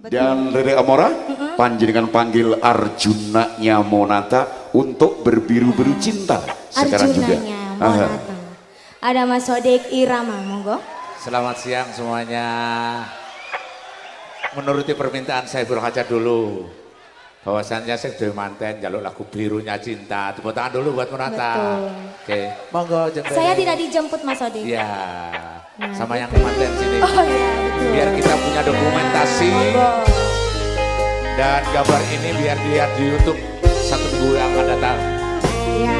Dan Rere Amora, panjenengan panggil Arjuna Monata untuk berbiru-biru cinta sekarang juga. Arjunanya Aha. Monata. Ada Mas Sodik Irama, monggo. Selamat siang semuanya. Menuruti permintaan saya berkaca dulu. Bahwasannya saya sudah manten jaluk lagu birunya cinta. Tepuk tangan dulu buat Monata. Betul. Oke, monggo jemput. Saya tidak dijemput Mas Sodik. Iya. Nah, Sama yang gitu. manten sini. Oh iya, betul. Biar kita punya dokumentasi dan gambar ini biar dilihat di YouTube satu minggu yang akan datang. Iya.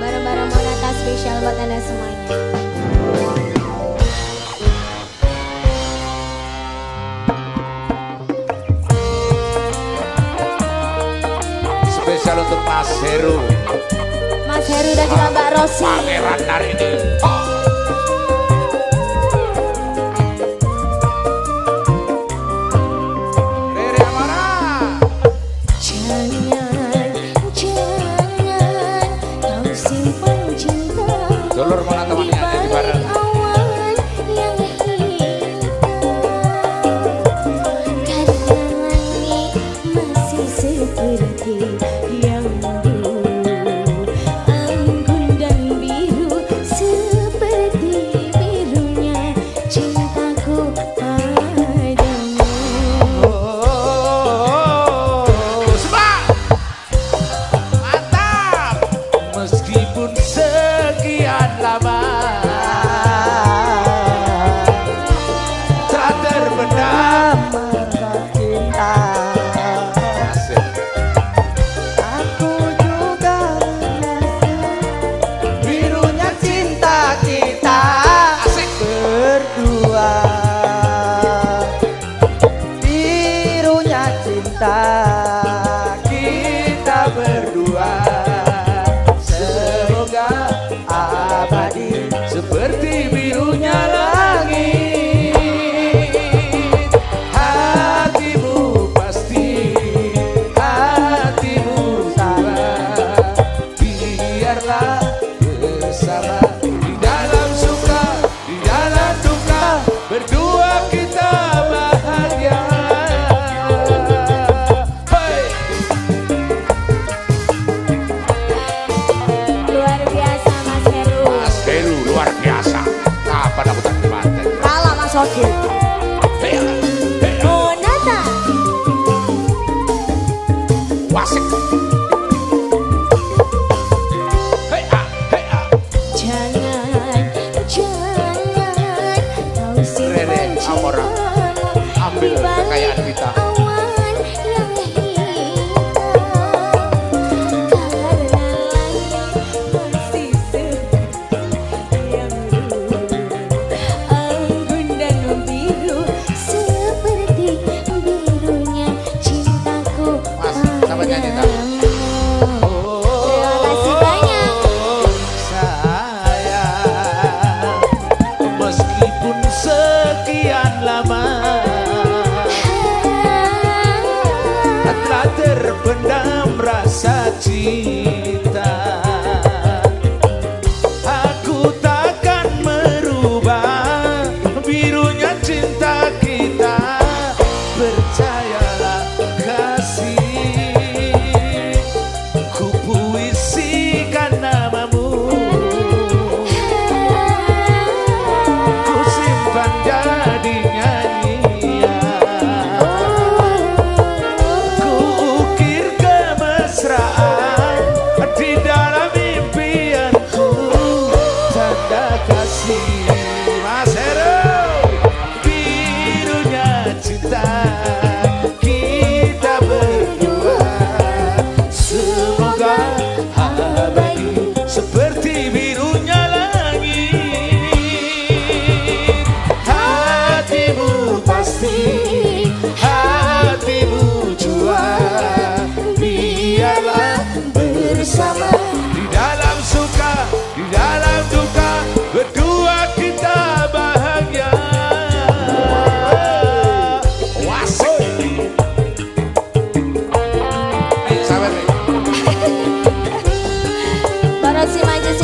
Bareng-bareng Monata spesial buat Anda semuanya. Spesial untuk Mas Heru. Mas Heru dan juga Mbak Rosi. Pangeran hari ini. Oh. Cinta Talking. Sama nyanyi,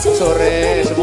sorreso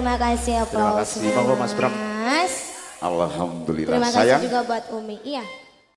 terima kasih ya Pak Terima kasih. Mas Bram. Alhamdulillah. Terima kasih Sayang. juga buat Umi. Iya.